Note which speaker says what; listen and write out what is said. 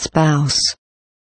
Speaker 1: spouse.